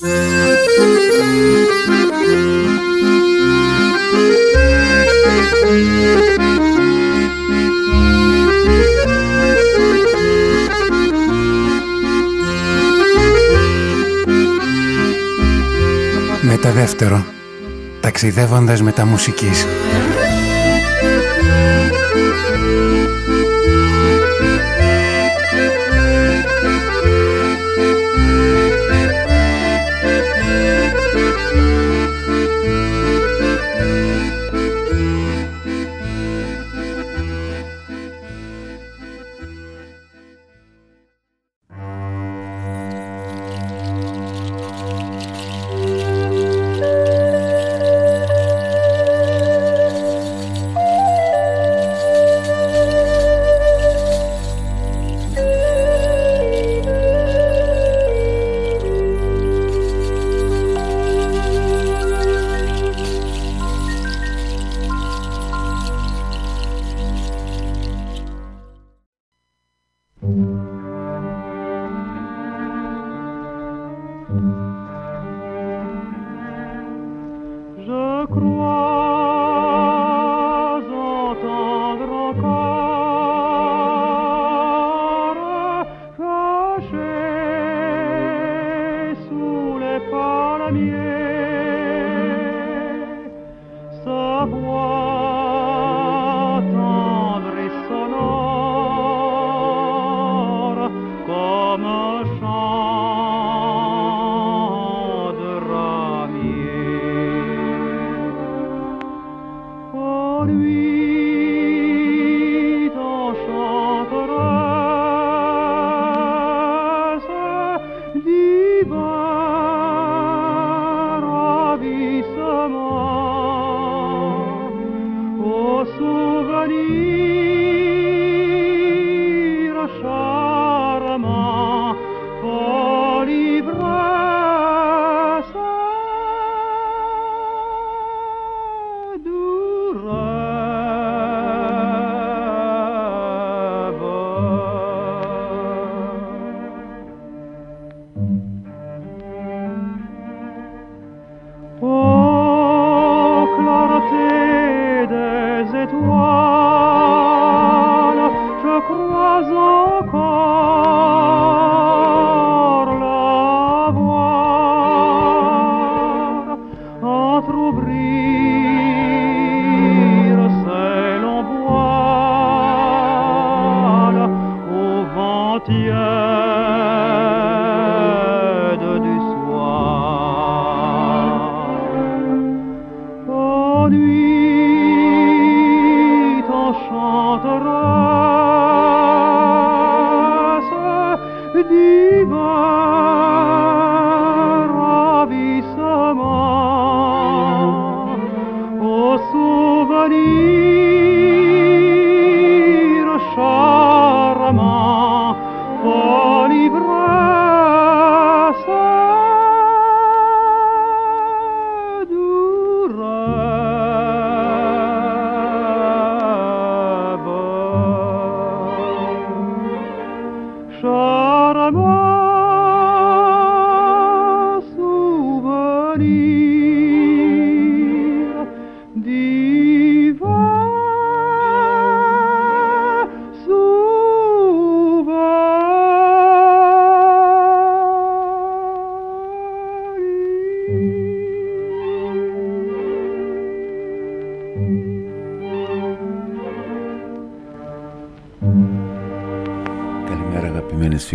Μετά δεύτερο, ταξιδεύοντας με τα μουσικής.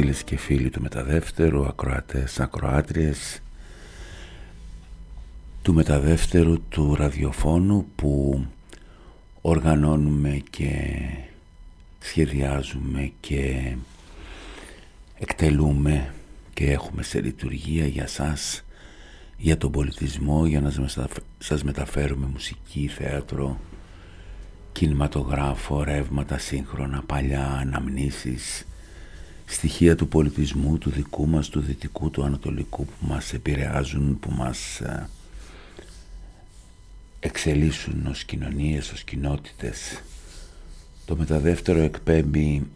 Και φίλοι του Μεταδεύτερου, ακροατές, ακροάτριες του Μεταδεύτερου του ραδιοφώνου που οργανώνουμε και σχεδιάζουμε και εκτελούμε και έχουμε σε λειτουργία για σας, για τον πολιτισμό, για να σας μεταφέρουμε μουσική, θέατρο, κινηματογράφο, ρεύματα σύγχρονα, παλιά, αναμνήσεις, στοιχεία του πολιτισμού, του δικού μας, του δυτικού, του ανατολικού που μας επηρεάζουν, που μας ε, εξελίσσουν ως κοινωνίες, ως κοινότητες. Το μεταδεύτερο εκπέμπει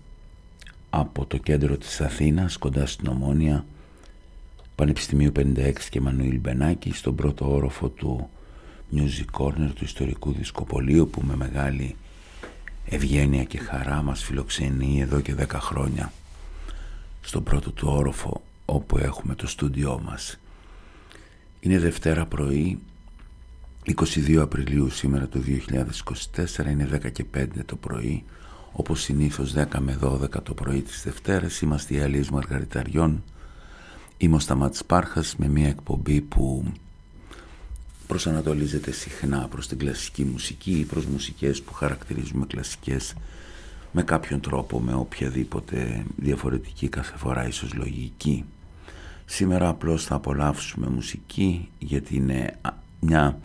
από το κέντρο της Αθήνας, κοντά στην Ομόνια, Πανεπιστημίου 56 και Μανουήλ Μπενάκη στον πρώτο όροφο του Music Corner του ιστορικού δισκοπολίου που με μεγάλη ευγένεια και χαρά μας φιλοξενεί εδώ και 10 χρόνια στον πρώτο του όροφο όπου έχουμε το στούντιό μας. Είναι Δευτέρα πρωί 22 Απριλίου σήμερα το 2024 είναι 10 και 5 το πρωί όπως συνήθως 10 με 12 το πρωί της Δευτέρας είμαστε οι Αλίες Μαργαριταριών είμαι ο Σταμάτης Πάρχας με μια εκπομπή που προσανατολίζεται συχνά προς την κλασική μουσική ή προς μουσικές που χαρακτηρίζουμε κλασικές με κάποιον τρόπο, με οποιαδήποτε διαφορετική κάθε φορά ίσως λογική. Σήμερα απλώς θα απολαύσουμε μουσική γιατί είναι μια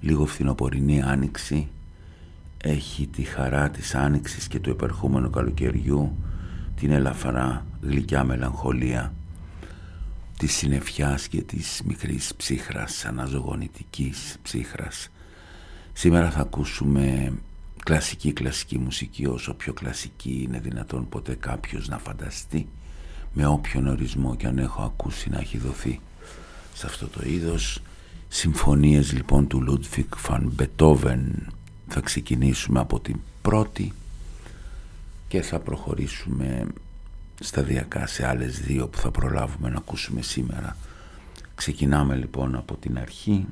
λίγο φθινοπορεινή άνοιξη έχει τη χαρά της άνοιξης και του επερχόμενου καλοκαιριού την ελαφρά γλυκιά μελαγχολία της συνεφιάς και της μικρής ψύχρας, αναζωογονητικής ψύχρας. Σήμερα θα ακούσουμε κλασική κλασική μουσική όσο πιο κλασική είναι δυνατόν ποτέ κάποιος να φανταστεί με όποιον ορισμό και αν έχω ακούσει να έχει δοθεί σε αυτό το είδος συμφωνίες λοιπόν του Λούντβιχ Βαν Μπετόβεν θα ξεκινήσουμε από την πρώτη και θα προχωρήσουμε σταδιακά σε άλλες δύο που θα προλάβουμε να ακούσουμε σήμερα. Ξεκινάμε λοιπόν από την αρχή.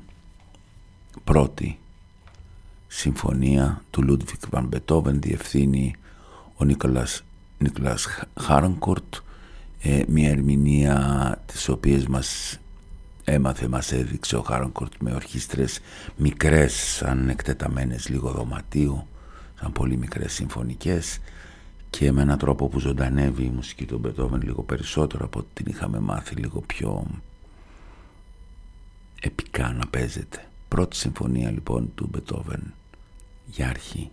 Πρώτη συμφωνία του Λούντβιχ Βαν Μπετόβεν διευθύνει ο Νίκολας, Νίκολας Χάρνονκουρτ ε, μια ερμηνεία της οποίας μας έμαθε, μας έδειξε ο Χάρνονκουρτ με ορχήστρες μικρές σαν εκτεταμένες λίγο δωματίου σαν πολύ μικρές συμφωνικές και με έναν τρόπο που ζωντανεύει η μουσική του Μπετόβεν λίγο περισσότερο από ό,τι την είχαμε μάθει λίγο πιο επικά να παίζεται. Πρώτη συμφωνία λοιπόν του Μπετόβεν για αρχή.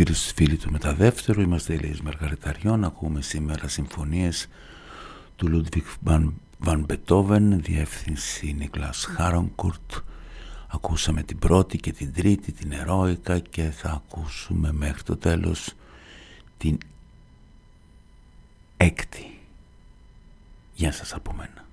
Αγαπημένες φίλες φίλοι του Μεταδεύτερου, είμαστε οι Αλιείς Μαργαριταριών, ακούμε σήμερα συμφωνίες του Λούντβιχ Βαν Μπετόβεν, διεύθυνση Νίκλας Χάρνονκουρτ. Ακούσαμε την πρώτη και την τρίτη, την Ερόικα και θα ακούσουμε μέχρι το τέλος την έκτη. Γεια σας από μένα.